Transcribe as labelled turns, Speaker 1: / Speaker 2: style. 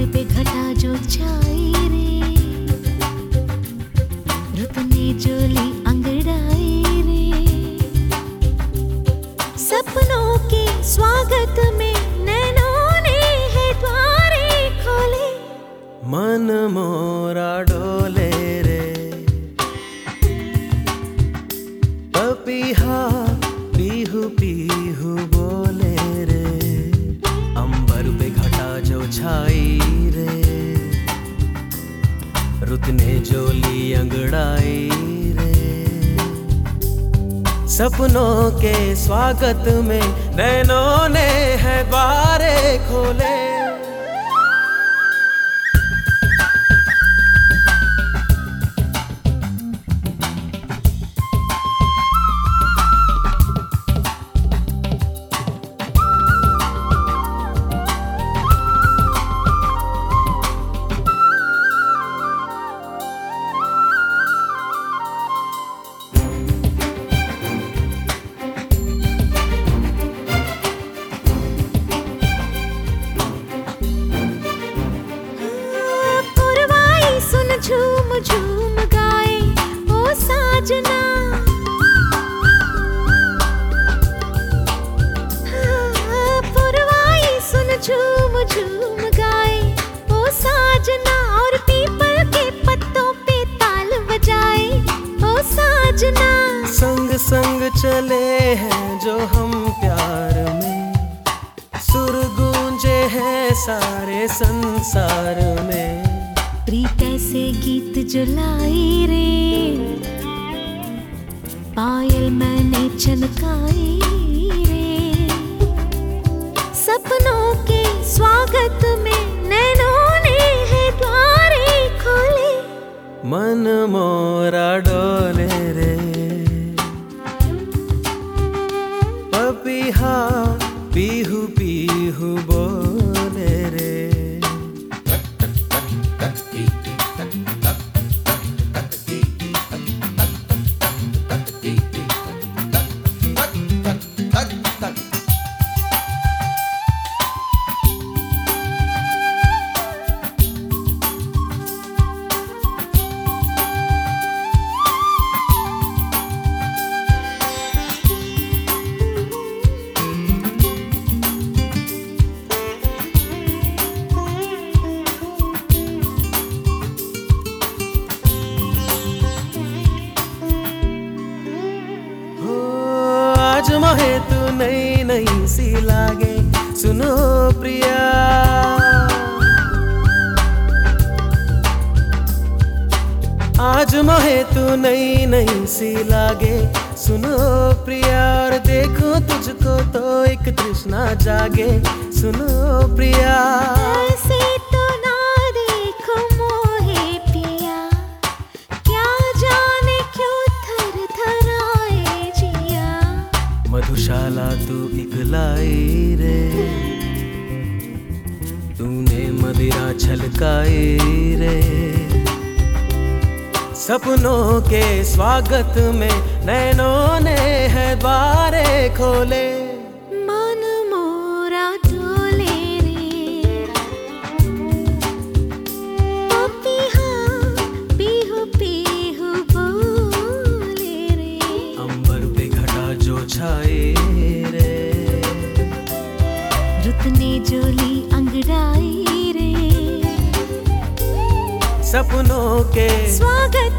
Speaker 1: अंबर पे घटा जो छाई रे। रुत ने जोली अंगड़ाई रे। सपनों के स्वागत में नैनों ने है द्वारे खोले।
Speaker 2: मन मोरा डोले रे। रुत ने जोली अंगड़ाई रे। सपनों के स्वागत में नैनों ने है बारे खोले।
Speaker 1: झूम गाए ओ साजना। हाँ, पुरवाई सुन झूम झूम गाए ओ साजना। और पीपल के पत्तों पे ताल बजाए ओ साजना।
Speaker 2: संग संग चले हैं जो हम प्यार में। सुर गूंजे हैं सारे संसार में।
Speaker 1: प्रीत ऐसे गीत जुलाई रे। पायल मैंने चनकाई रे। सपनों के स्वागत में नैनों ने है द्वारे खोले।
Speaker 2: मन मोरा डोले रे। पपीहा पीहू पीहू मोहे तू नई नई सी लागे। सुनो प्रिया। आज मोहे तू नई नई सी लागे। सुनो प्रिया, और देखो तुझको तो एक तृष्णा जागे। सुनो प्रिया। मधुशाला तू इकलाई रे। तूने मदिरा छलकाई रे। सपनों के स्वागत में नैनों ने है द्वारे खोले।
Speaker 1: रे। जोली अंगड़ाई रे।
Speaker 2: सपनों के
Speaker 1: स्वागत